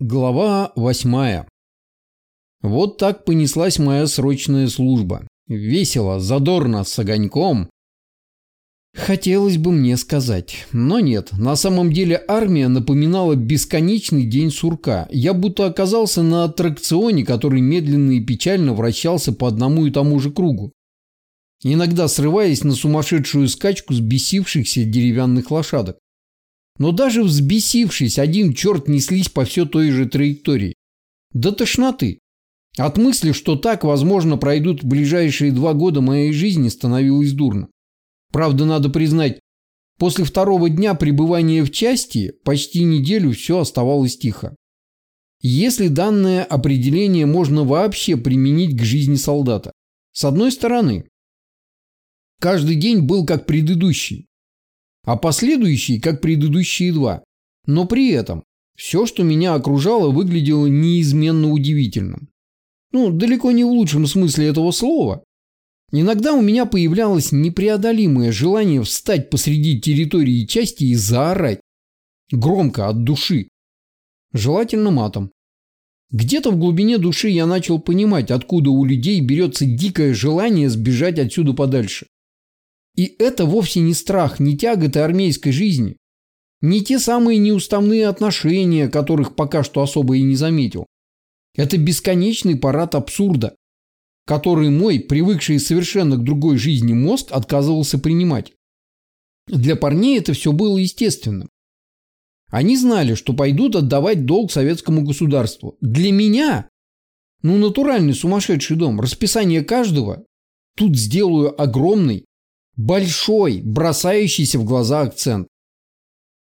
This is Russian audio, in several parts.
Глава восьмая. Вот так понеслась моя срочная служба. Весело, задорно, с огоньком. Хотелось бы мне сказать, но нет. На самом деле армия напоминала бесконечный день сурка. Я будто оказался на аттракционе, который медленно и печально вращался по одному и тому же кругу. Иногда срываясь на сумасшедшую скачку сбесившихся деревянных лошадок. Но даже взбесившись, один черт неслись по все той же траектории. До тошноты. От мысли, что так, возможно, пройдут ближайшие два года моей жизни, становилось дурно. Правда, надо признать, после второго дня пребывания в части почти неделю все оставалось тихо. Если данное определение можно вообще применить к жизни солдата. С одной стороны, каждый день был как предыдущий а последующие, как предыдущие два. Но при этом все, что меня окружало, выглядело неизменно удивительным. Ну, далеко не в лучшем смысле этого слова. Иногда у меня появлялось непреодолимое желание встать посреди территории части и заорать. Громко, от души. Желательно матом. Где-то в глубине души я начал понимать, откуда у людей берется дикое желание сбежать отсюда подальше. И это вовсе не страх, не тяготы армейской жизни. Не те самые неуставные отношения, которых пока что особо и не заметил. Это бесконечный парад абсурда, который мой, привыкший совершенно к другой жизни мозг, отказывался принимать. Для парней это все было естественным. Они знали, что пойдут отдавать долг советскому государству. Для меня, ну натуральный сумасшедший дом, расписание каждого, тут сделаю огромный, Большой, бросающийся в глаза акцент.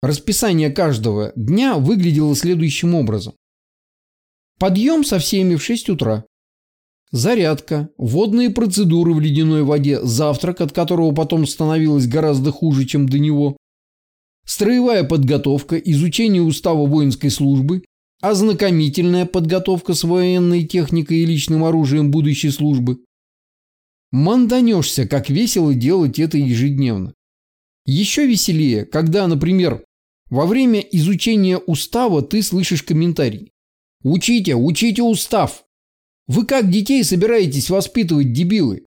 Расписание каждого дня выглядело следующим образом. Подъем со всеми в 6 утра. Зарядка, водные процедуры в ледяной воде, завтрак, от которого потом становилось гораздо хуже, чем до него. Строевая подготовка, изучение устава воинской службы, ознакомительная подготовка с военной техникой и личным оружием будущей службы, Манданешься, как весело делать это ежедневно. Еще веселее, когда, например, во время изучения устава ты слышишь комментарий. «Учите, учите устав! Вы как детей собираетесь воспитывать, дебилы?»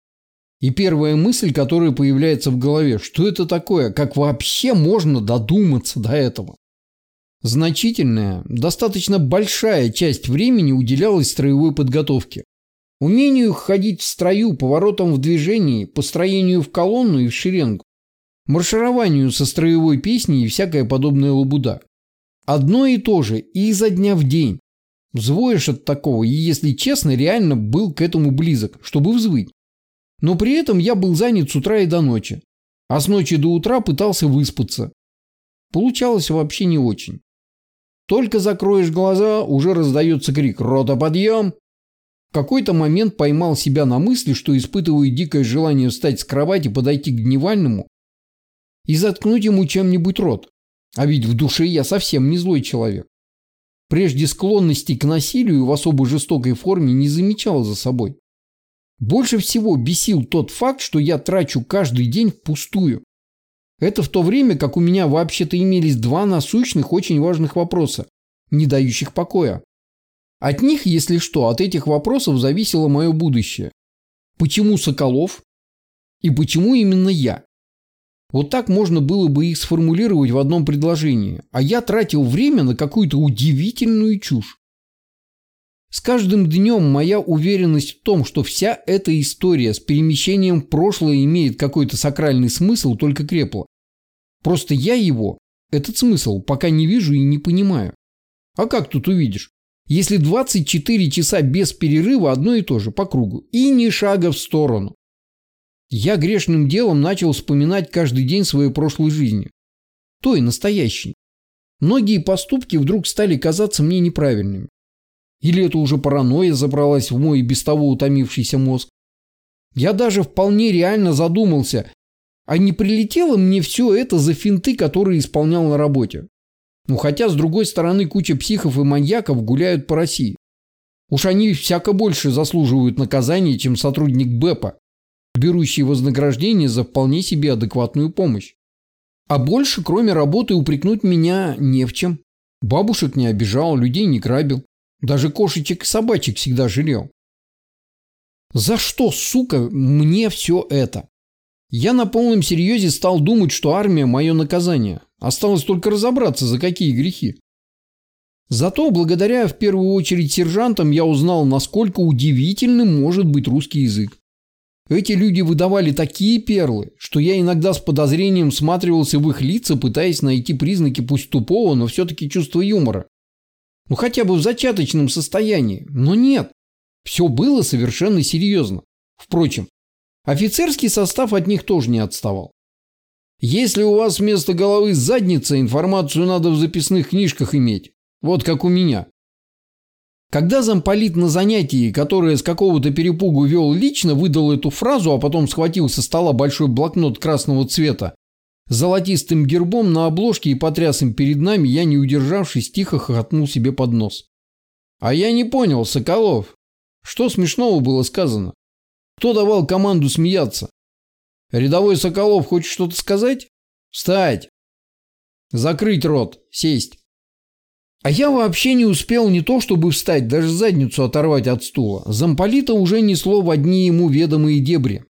И первая мысль, которая появляется в голове, что это такое, как вообще можно додуматься до этого? Значительная, достаточно большая часть времени уделялась строевой подготовке. Умению ходить в строю, поворотом в движении, построению в колонну и в шеренгу, маршированию со строевой песней и всякая подобная лабуда. Одно и то же, и изо дня в день. Взвоишь от такого, и, если честно, реально был к этому близок, чтобы взвыть. Но при этом я был занят с утра и до ночи. А с ночи до утра пытался выспаться. Получалось вообще не очень. Только закроешь глаза, уже раздается крик «Рота, подъем!» В какой-то момент поймал себя на мысли, что испытываю дикое желание встать с кровати, подойти к дневальному и заткнуть ему чем-нибудь рот. А ведь в душе я совсем не злой человек. Прежде склонностей к насилию в особо жестокой форме не замечал за собой. Больше всего бесил тот факт, что я трачу каждый день впустую. Это в то время, как у меня вообще-то имелись два насущных, очень важных вопроса, не дающих покоя. От них, если что, от этих вопросов зависело мое будущее. Почему Соколов? И почему именно я? Вот так можно было бы их сформулировать в одном предложении, а я тратил время на какую-то удивительную чушь. С каждым днем моя уверенность в том, что вся эта история с перемещением в прошлое имеет какой-то сакральный смысл, только крепла. Просто я его, этот смысл, пока не вижу и не понимаю. А как тут увидишь? Если 24 часа без перерыва одно и то же по кругу и ни шага в сторону. Я грешным делом начал вспоминать каждый день своей прошлой жизни. Той настоящей. Многие поступки вдруг стали казаться мне неправильными. Или это уже паранойя забралась в мой без того утомившийся мозг. Я даже вполне реально задумался, а не прилетело мне все это за финты, которые исполнял на работе. Ну хотя, с другой стороны, куча психов и маньяков гуляют по России. Уж они всяко больше заслуживают наказания, чем сотрудник БЭПа, берущий вознаграждение за вполне себе адекватную помощь. А больше, кроме работы, упрекнуть меня не в чем. Бабушек не обижал, людей не грабил. Даже кошечек и собачек всегда жалел. За что, сука, мне все это? Я на полном серьезе стал думать, что армия – мое наказание. Осталось только разобраться, за какие грехи. Зато благодаря в первую очередь сержантам я узнал, насколько удивительным может быть русский язык. Эти люди выдавали такие перлы, что я иногда с подозрением всматривался в их лица, пытаясь найти признаки пусть тупого, но все-таки чувства юмора. Ну хотя бы в зачаточном состоянии. Но нет. Все было совершенно серьезно. Впрочем, офицерский состав от них тоже не отставал. Если у вас вместо головы задница, информацию надо в записных книжках иметь. Вот как у меня. Когда замполит на занятии, которое с какого-то перепугу вел лично, выдал эту фразу, а потом схватил со стола большой блокнот красного цвета, золотистым гербом на обложке и потряс им перед нами, я, не удержавшись, тихо хохотнул себе под нос. А я не понял, Соколов, что смешного было сказано? Кто давал команду смеяться? Рядовой Соколов хочет что-то сказать? Встать! Закрыть рот, сесть. А я вообще не успел не то чтобы встать, даже задницу оторвать от стула. Замполита уже несло в одни ему ведомые дебри.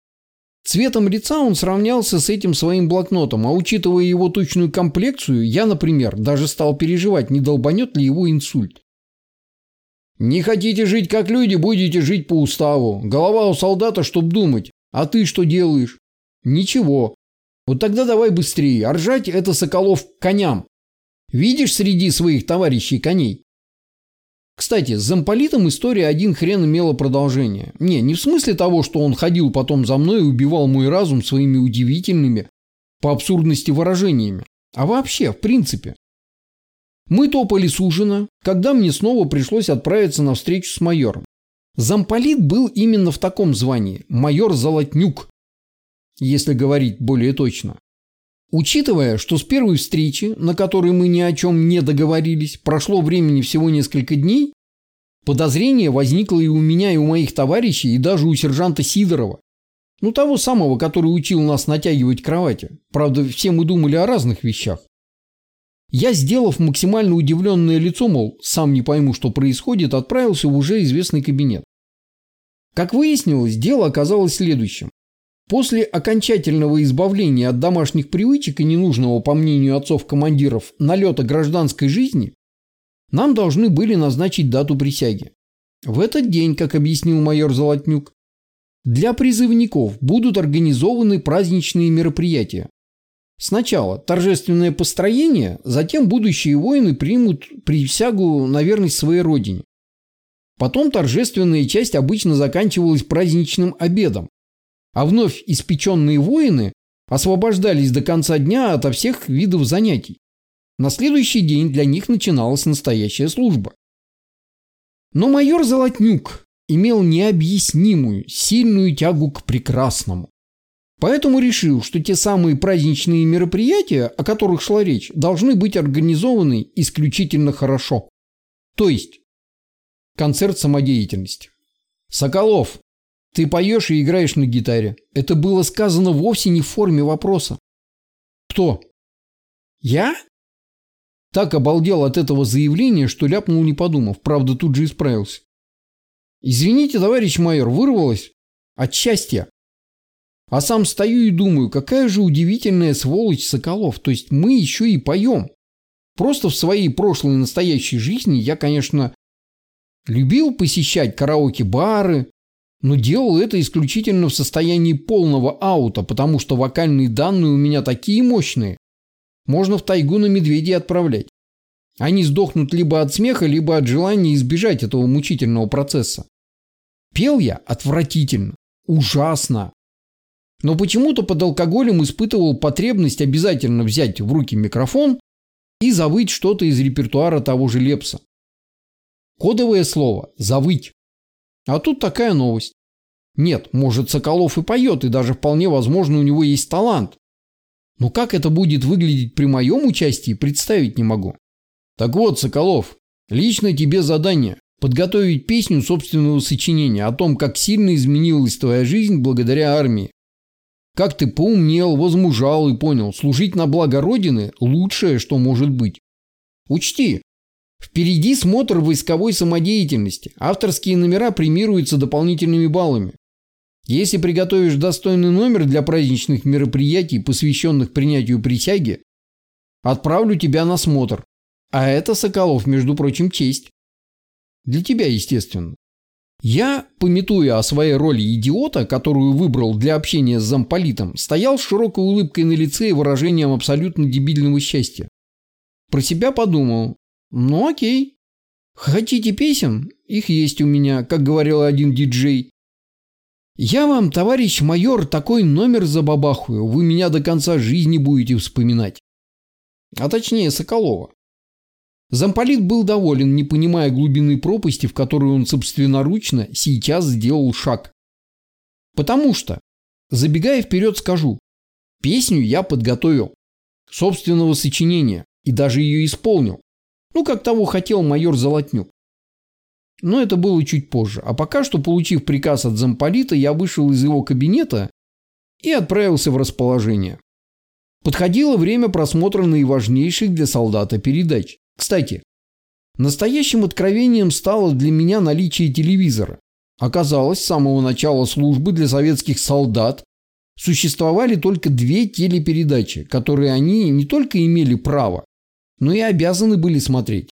Цветом лица он сравнялся с этим своим блокнотом, а учитывая его точную комплекцию, я, например, даже стал переживать, не долбанет ли его инсульт. «Не хотите жить как люди, будете жить по уставу. Голова у солдата, чтоб думать. А ты что делаешь?» «Ничего. Вот тогда давай быстрее. А ржать это Соколов коням. Видишь среди своих товарищей коней? Кстати, с замполитом история один хрен имела продолжение. Не, не в смысле того, что он ходил потом за мной и убивал мой разум своими удивительными, по абсурдности выражениями, а вообще, в принципе. Мы топали с ужина, когда мне снова пришлось отправиться на встречу с майором. Замполит был именно в таком звании – майор Золотнюк, если говорить более точно. Учитывая, что с первой встречи, на которой мы ни о чем не договорились, прошло времени всего несколько дней, подозрение возникло и у меня, и у моих товарищей, и даже у сержанта Сидорова. Ну, того самого, который учил нас натягивать кровати. Правда, все мы думали о разных вещах. Я, сделав максимально удивленное лицо, мол, сам не пойму, что происходит, отправился в уже известный кабинет. Как выяснилось, дело оказалось следующим. После окончательного избавления от домашних привычек и ненужного, по мнению отцов-командиров, налета гражданской жизни, нам должны были назначить дату присяги. В этот день, как объяснил майор Золотнюк, для призывников будут организованы праздничные мероприятия. Сначала торжественное построение, затем будущие воины примут присягу на верность своей родине. Потом торжественная часть обычно заканчивалась праздничным обедом, а вновь испеченные воины освобождались до конца дня ото всех видов занятий. На следующий день для них начиналась настоящая служба. Но майор Золотнюк имел необъяснимую, сильную тягу к прекрасному. Поэтому решил, что те самые праздничные мероприятия, о которых шла речь, должны быть организованы исключительно хорошо. То есть концерт самодеятельности. Соколов, ты поешь и играешь на гитаре. Это было сказано вовсе не в форме вопроса. Кто? Я? Так обалдел от этого заявления, что ляпнул не подумав. Правда, тут же исправился. Извините, товарищ майор, вырвалось от счастья. А сам стою и думаю, какая же удивительная сволочь Соколов. То есть мы еще и поем. Просто в своей прошлой настоящей жизни я, конечно, любил посещать караоке-бары, но делал это исключительно в состоянии полного аута, потому что вокальные данные у меня такие мощные. Можно в тайгу на медведей отправлять. Они сдохнут либо от смеха, либо от желания избежать этого мучительного процесса. Пел я отвратительно, ужасно. Но почему-то под алкоголем испытывал потребность обязательно взять в руки микрофон и завыть что-то из репертуара того же Лепса. Кодовое слово «завыть». А тут такая новость. Нет, может, Соколов и поет, и даже вполне возможно у него есть талант. Но как это будет выглядеть при моем участии, представить не могу. Так вот, Соколов, лично тебе задание – подготовить песню собственного сочинения о том, как сильно изменилась твоя жизнь благодаря армии. Как ты поумнел, возмужал и понял, служить на благо Родины – лучшее, что может быть. Учти, Впереди смотр войсковой самодеятельности. Авторские номера премируются дополнительными баллами. Если приготовишь достойный номер для праздничных мероприятий, посвященных принятию присяги, отправлю тебя на смотр. А это, Соколов, между прочим, честь. Для тебя, естественно. Я, пометуя о своей роли идиота, которую выбрал для общения с замполитом, стоял с широкой улыбкой на лице и выражением абсолютно дебильного счастья. Про себя подумал. Ну окей. Хотите песен? Их есть у меня, как говорил один диджей. Я вам, товарищ майор, такой номер забабахаю, вы меня до конца жизни будете вспоминать. А точнее, Соколова. Замполит был доволен, не понимая глубины пропасти, в которую он собственноручно сейчас сделал шаг. Потому что, забегая вперед, скажу, песню я подготовил. Собственного сочинения. И даже ее исполнил. Ну, как того хотел майор Золотнюк. Но это было чуть позже. А пока что, получив приказ от замполита, я вышел из его кабинета и отправился в расположение. Подходило время просмотра наиважнейших для солдата передач. Кстати, настоящим откровением стало для меня наличие телевизора. Оказалось, с самого начала службы для советских солдат существовали только две телепередачи, которые они не только имели право, но и обязаны были смотреть.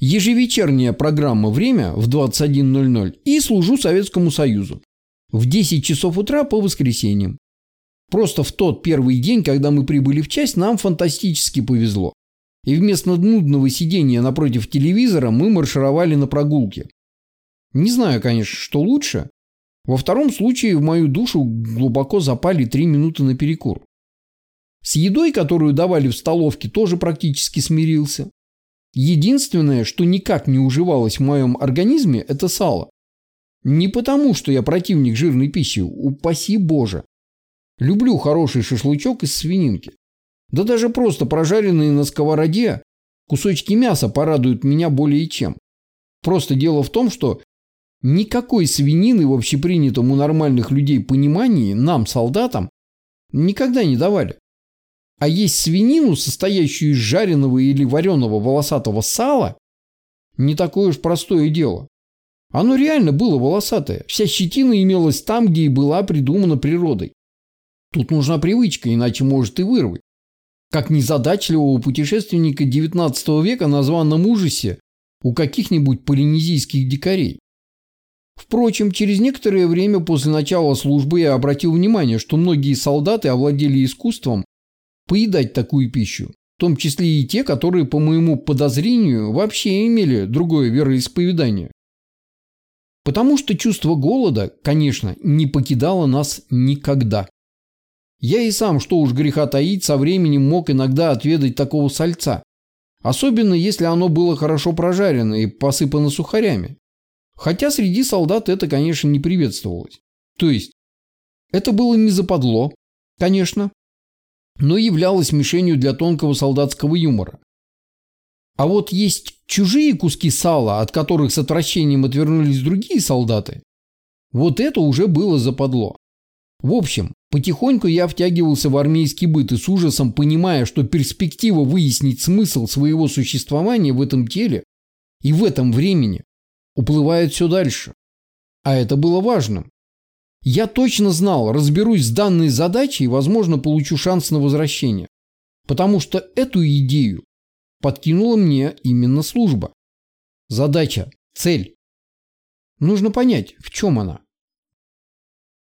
Ежевечерняя программа «Время» в 21.00 и «Служу Советскому Союзу» в 10 часов утра по воскресеньям. Просто в тот первый день, когда мы прибыли в часть, нам фантастически повезло. И вместо нудного сидения напротив телевизора мы маршировали на прогулке. Не знаю, конечно, что лучше. Во втором случае в мою душу глубоко запали три минуты на перекур. С едой, которую давали в столовке, тоже практически смирился. Единственное, что никак не уживалось в моем организме, это сало. Не потому, что я противник жирной пищи, упаси боже. Люблю хороший шашлычок из свининки. Да даже просто прожаренные на сковороде кусочки мяса порадуют меня более чем. Просто дело в том, что никакой свинины в общепринятом у нормальных людей понимании нам, солдатам, никогда не давали. А есть свинину, состоящую из жареного или вареного волосатого сала, не такое уж простое дело. Оно реально было волосатое. Вся щетина имелась там, где и была придумана природой. Тут нужна привычка, иначе может и вырвать. Как незадачливого путешественника XIX века на званом ужасе у каких-нибудь полинезийских дикарей. Впрочем, через некоторое время после начала службы я обратил внимание, что многие солдаты овладели искусством поедать такую пищу, в том числе и те, которые, по моему подозрению, вообще имели другое вероисповедание. Потому что чувство голода, конечно, не покидало нас никогда. Я и сам, что уж греха таить, со временем мог иногда отведать такого сальца. Особенно, если оно было хорошо прожарено и посыпано сухарями. Хотя среди солдат это, конечно, не приветствовалось. То есть, это было не западло, конечно, но являлось мишенью для тонкого солдатского юмора. А вот есть чужие куски сала, от которых с отвращением отвернулись другие солдаты. Вот это уже было западло. В общем, потихоньку я втягивался в армейский быт и с ужасом понимая, что перспектива выяснить смысл своего существования в этом теле и в этом времени уплывает все дальше. А это было важным. Я точно знал, разберусь с данной задачей и, возможно, получу шанс на возвращение. Потому что эту идею подкинула мне именно служба. Задача, цель. Нужно понять, в чем она.